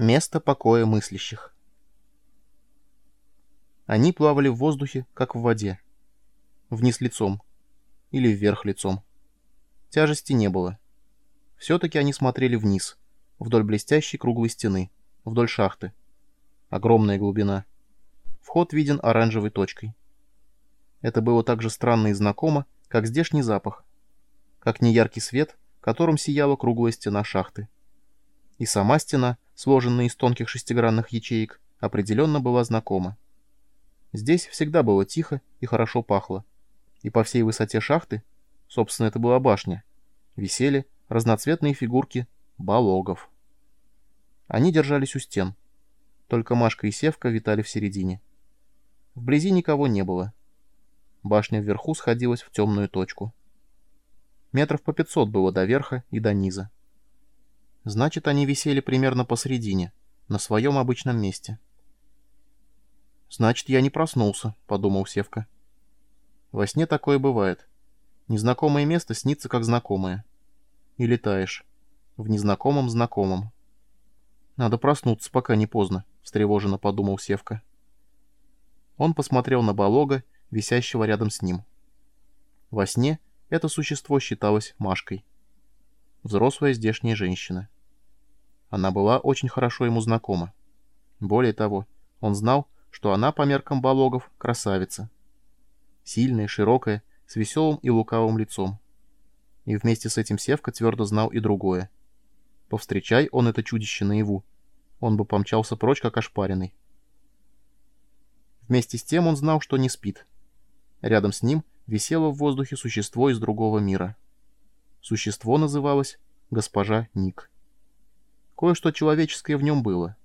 Место покоя мыслящих. Они плавали в воздухе, как в воде. Вниз лицом. Или вверх лицом. Тяжести не было. Все-таки они смотрели вниз, вдоль блестящей круглой стены, вдоль шахты. Огромная глубина. Вход виден оранжевой точкой. Это было так же странно и знакомо, как здешний запах. Как неяркий свет, которым сияла круглая стена шахты. И сама стена — сложенная из тонких шестигранных ячеек, определенно была знакома. Здесь всегда было тихо и хорошо пахло. И по всей высоте шахты, собственно, это была башня, висели разноцветные фигурки балогов. Они держались у стен. Только Машка и Севка витали в середине. Вблизи никого не было. Башня вверху сходилась в темную точку. Метров по пятьсот было до верха и до низа. Значит, они висели примерно посредине, на своем обычном месте. «Значит, я не проснулся», — подумал Севка. Во сне такое бывает. Незнакомое место снится как знакомое. И летаешь. В незнакомом знакомом. «Надо проснуться, пока не поздно», — встревоженно подумал Севка. Он посмотрел на Болога, висящего рядом с ним. Во сне это существо считалось Машкой. Взрослая здешняя женщина. Она была очень хорошо ему знакома. Более того, он знал, что она по меркам балогов красавица. Сильная, широкая, с веселым и лукавым лицом. И вместе с этим Севка твердо знал и другое. Повстречай он это чудище наяву, он бы помчался прочь, как ошпаренный. Вместе с тем он знал, что не спит. Рядом с ним висело в воздухе существо из другого мира. Существо называлось госпожа Ник. Кое-что человеческое в нем было.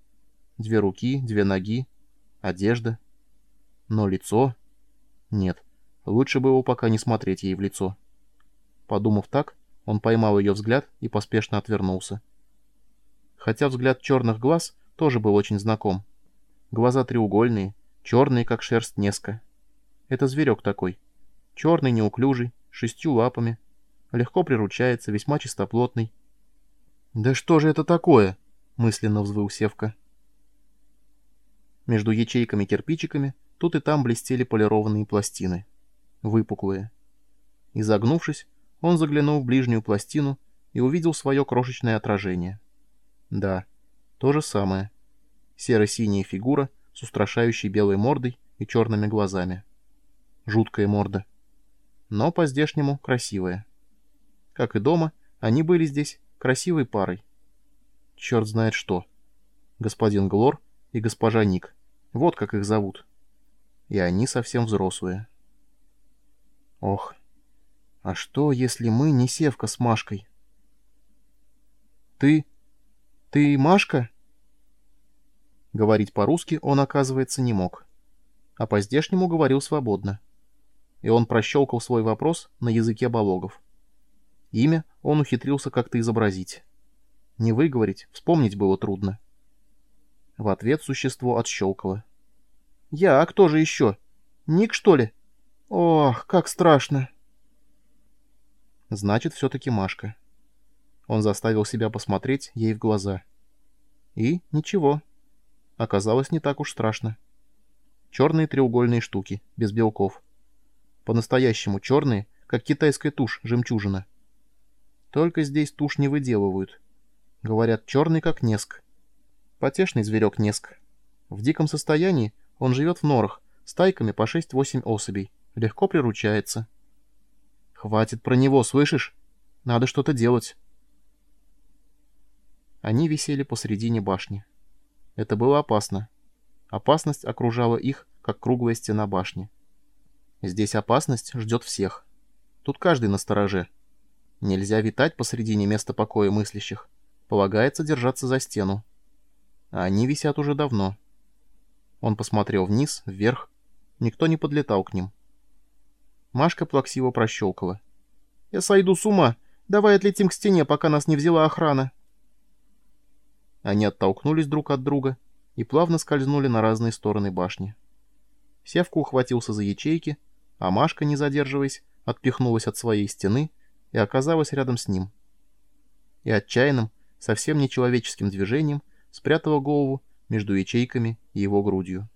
Две руки, две ноги, одежда. Но лицо... Нет, лучше было пока не смотреть ей в лицо. Подумав так, он поймал ее взгляд и поспешно отвернулся. Хотя взгляд черных глаз тоже был очень знаком. Глаза треугольные, черные, как шерсть неска. Это зверек такой. Черный, неуклюжий, шестью лапами. Легко приручается, весьма чистоплотный. «Да что же это такое?» — мысленно взвыл Севка. Между ячейками-кирпичиками тут и там блестели полированные пластины. Выпуклые. Изогнувшись, он заглянул в ближнюю пластину и увидел свое крошечное отражение. Да, то же самое. Серо-синяя фигура с устрашающей белой мордой и черными глазами. Жуткая морда. Но по-здешнему красивая. Как и дома, они были здесь красивой парой. Черт знает что. Господин Глор и госпожа Ник. Вот как их зовут. И они совсем взрослые. Ох, а что, если мы не Севка с Машкой? Ты... ты Машка? Говорить по-русски он, оказывается, не мог. А по-здешнему говорил свободно. И он прощелкал свой вопрос на языке балогов. Имя он ухитрился как-то изобразить. Не выговорить, вспомнить было трудно. В ответ существо отщелкало. «Я, а кто же еще? Ник, что ли? Ох, как страшно!» Значит, все-таки Машка. Он заставил себя посмотреть ей в глаза. И ничего. Оказалось, не так уж страшно. Черные треугольные штуки, без белков. По-настоящему черные, как китайская тушь, жемчужина. Только здесь тушь не выделывают. Говорят, черный как неск. Потешный зверек неск. В диком состоянии он живет в норах, стайками по 6-8 особей. Легко приручается. Хватит про него, слышишь? Надо что-то делать. Они висели посредине башни. Это было опасно. Опасность окружала их, как круглая стена башни. Здесь опасность ждет всех. Тут каждый на стороже. Нельзя витать посредине места покоя мыслящих. Полагается держаться за стену. Они висят уже давно. Он посмотрел вниз, вверх. Никто не подлетал к ним. Машка плаксиво прощелкала. «Я сойду с ума. Давай отлетим к стене, пока нас не взяла охрана». Они оттолкнулись друг от друга и плавно скользнули на разные стороны башни. Севка ухватился за ячейки, а Машка, не задерживаясь, отпихнулась от своей стены и оказалась рядом с ним. И отчаянным, совсем нечеловеческим движением спрятала голову между ячейками и его грудью.